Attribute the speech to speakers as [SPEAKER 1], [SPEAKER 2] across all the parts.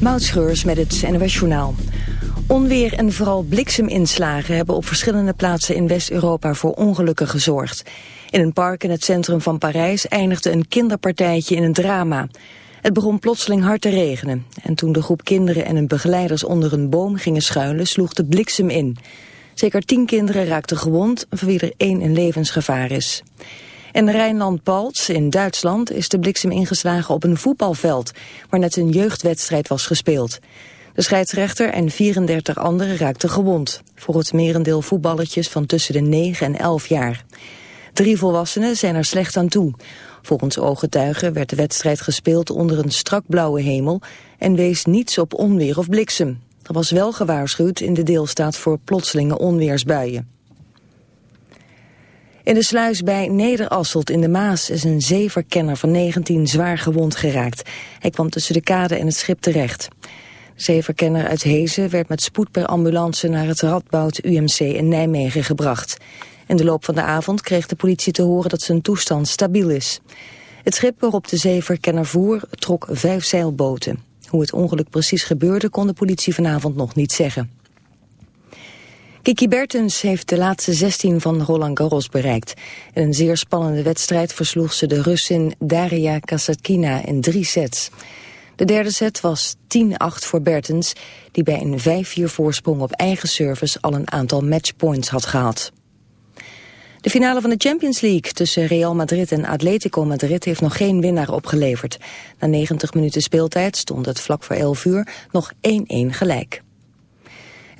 [SPEAKER 1] Moutschreurs met het NOS Journaal. Onweer en vooral blikseminslagen hebben op verschillende plaatsen in West-Europa voor ongelukken gezorgd. In een park in het centrum van Parijs eindigde een kinderpartijtje in een drama. Het begon plotseling hard te regenen. En toen de groep kinderen en hun begeleiders onder een boom gingen schuilen, sloeg de bliksem in. Zeker tien kinderen raakten gewond, van wie er één in levensgevaar is. In Rijnland-Palts in Duitsland is de bliksem ingeslagen op een voetbalveld... waar net een jeugdwedstrijd was gespeeld. De scheidsrechter en 34 anderen raakten gewond. Voor het merendeel voetballetjes van tussen de 9 en 11 jaar. Drie volwassenen zijn er slecht aan toe. Volgens ooggetuigen werd de wedstrijd gespeeld onder een strak blauwe hemel... en wees niets op onweer of bliksem. Er was wel gewaarschuwd in de deelstaat voor plotselinge onweersbuien. In de sluis bij Nederasselt in de Maas is een zeeverkenner van 19 zwaar gewond geraakt. Hij kwam tussen de kade en het schip terecht. De zeeverkenner uit Hezen werd met spoed per ambulance naar het Radboud UMC in Nijmegen gebracht. In de loop van de avond kreeg de politie te horen dat zijn toestand stabiel is. Het schip waarop de zeeverkenner voer trok vijf zeilboten. Hoe het ongeluk precies gebeurde kon de politie vanavond nog niet zeggen. Kiki Bertens heeft de laatste 16 van Roland Garros bereikt. In een zeer spannende wedstrijd versloeg ze de Russin Daria Kasatkina in drie sets. De derde set was 10-8 voor Bertens, die bij een 5-4 voorsprong op eigen service al een aantal matchpoints had gehad. De finale van de Champions League tussen Real Madrid en Atletico Madrid heeft nog geen winnaar opgeleverd. Na 90 minuten speeltijd stond het vlak voor 11 uur nog 1-1 gelijk.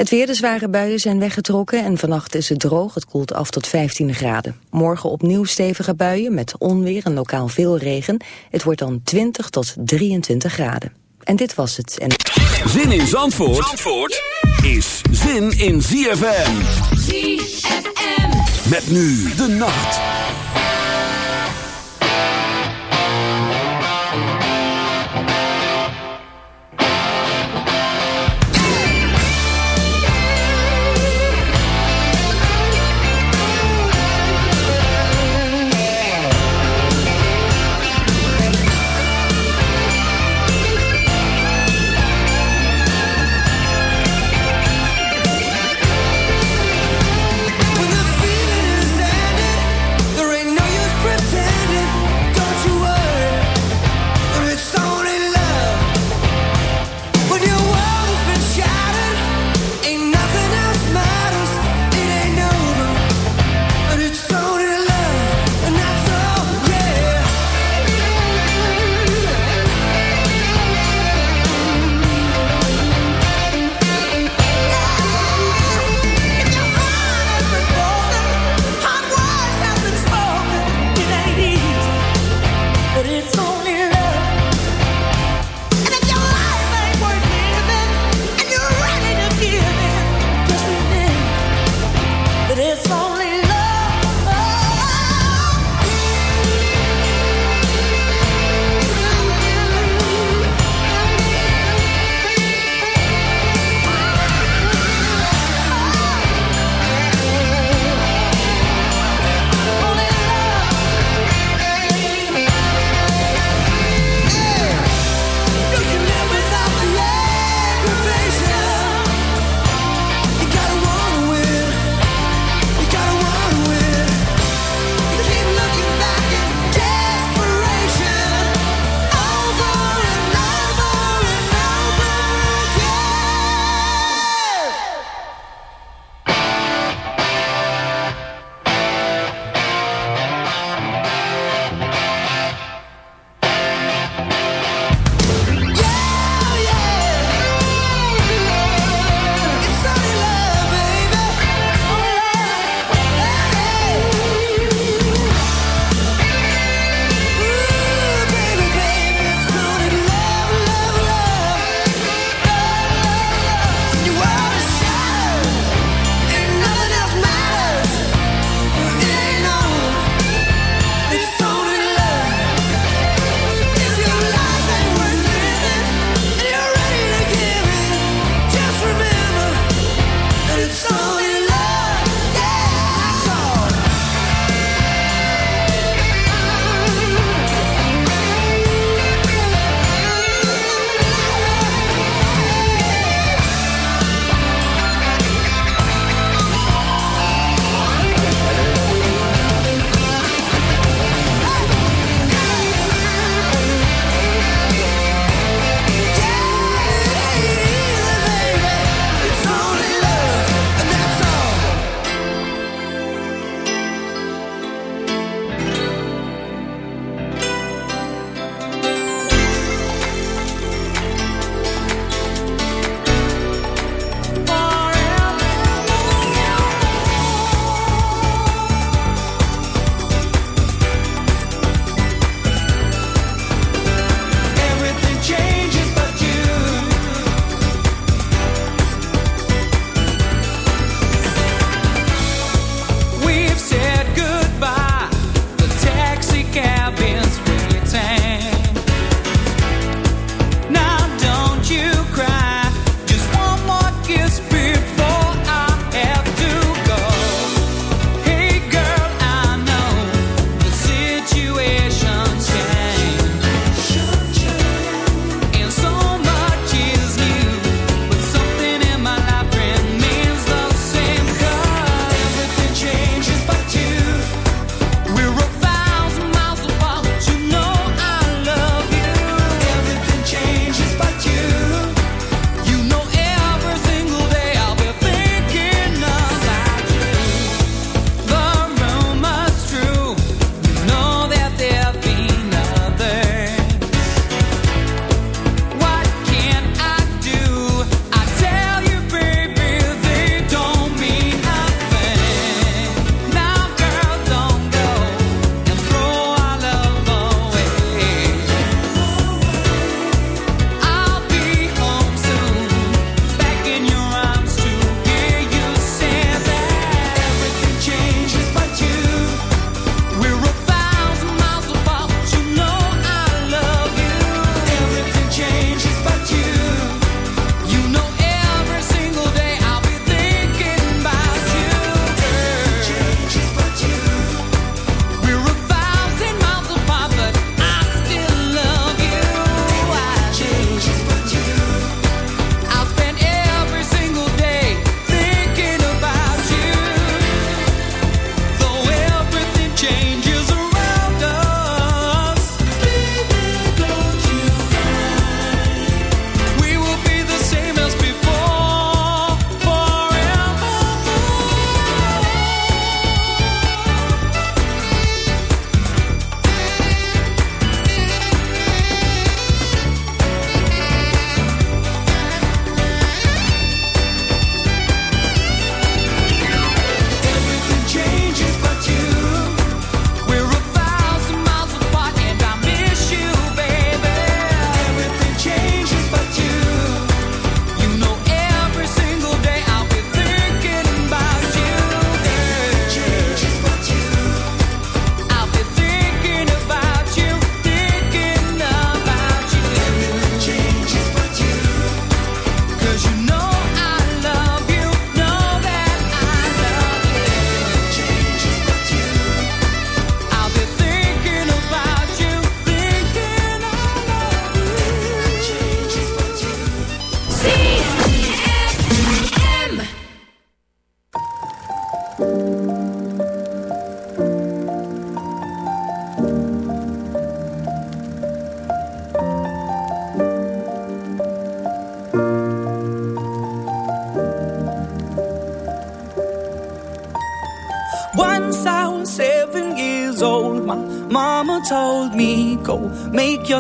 [SPEAKER 1] Het weer, de zware buien zijn weggetrokken en vannacht is het droog. Het koelt af tot 15 graden. Morgen opnieuw stevige buien met onweer en lokaal veel regen. Het wordt dan 20 tot 23 graden. En dit was het. En...
[SPEAKER 2] Zin in Zandvoort, Zandvoort is zin in ZFM. ZFM. Met nu de nacht.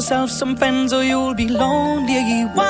[SPEAKER 3] Yourself some friends or you'll be lonely. Once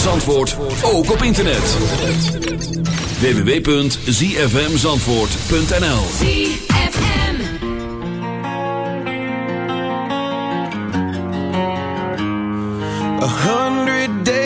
[SPEAKER 2] van Zandvoort ook op internet. www.zfmzandvoort.nl
[SPEAKER 4] ZFM
[SPEAKER 5] A hundred days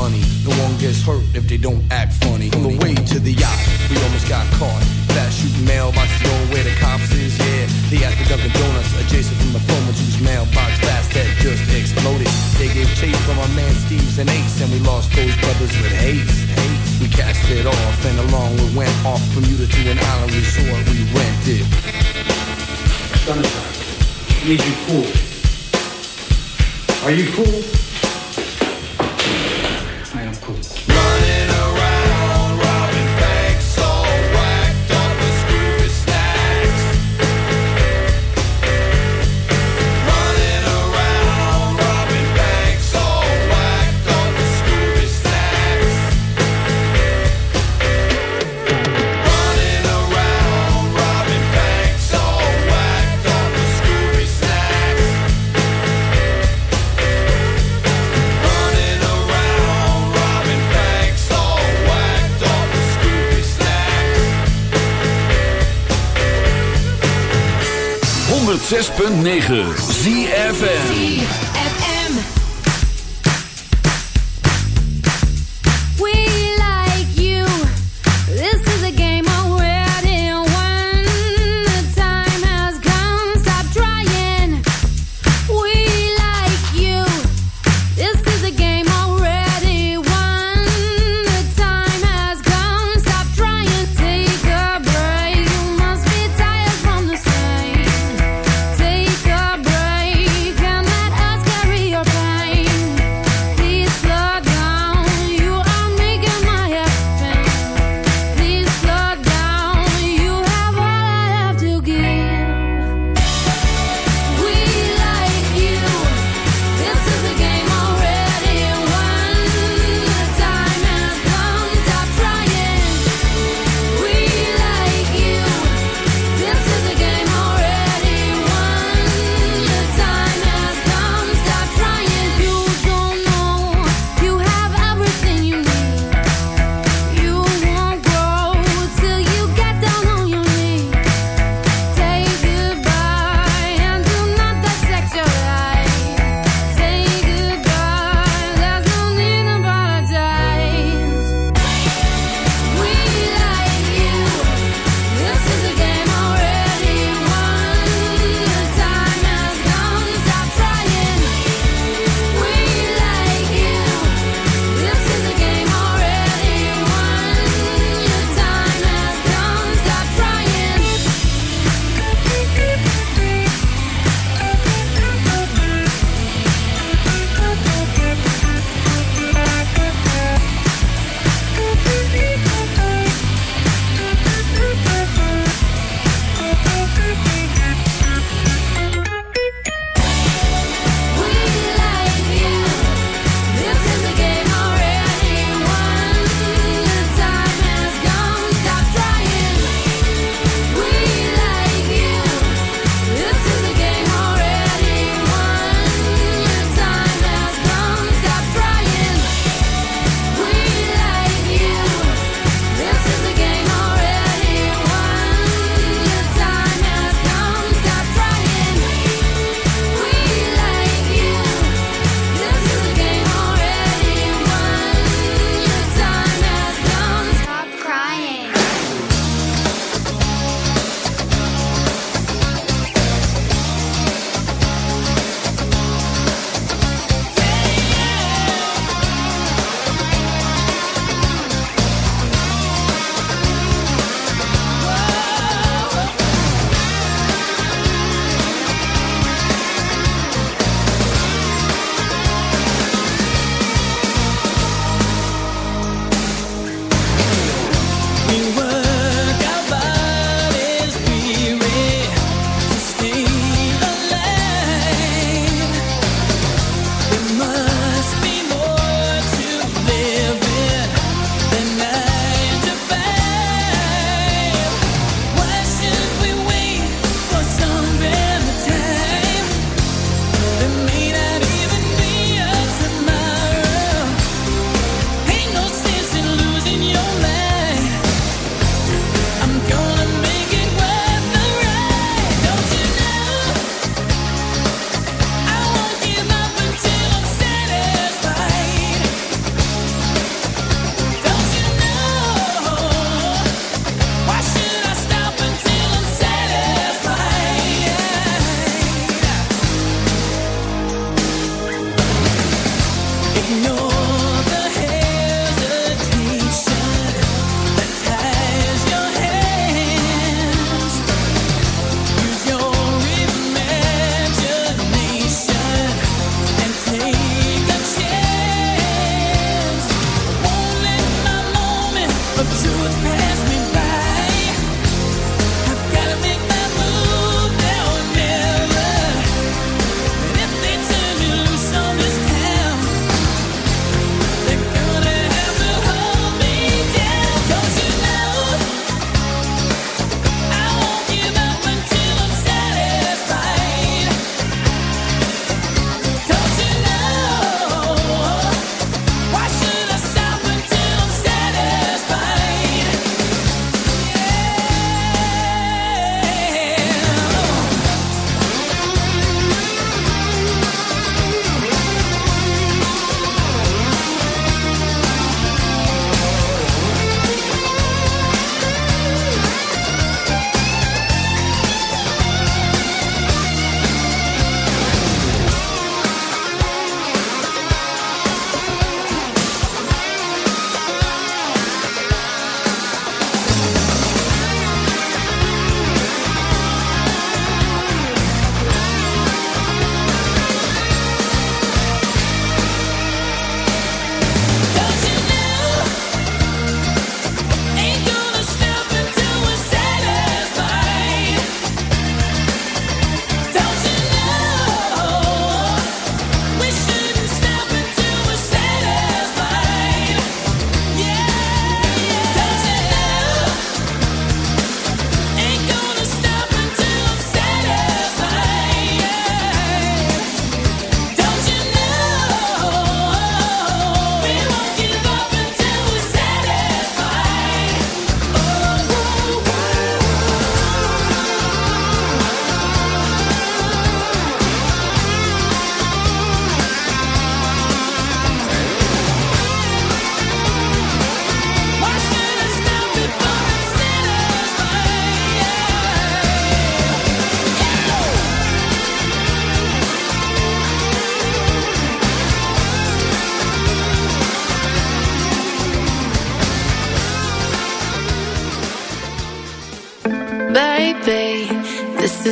[SPEAKER 5] Money. No one gets hurt if they don't act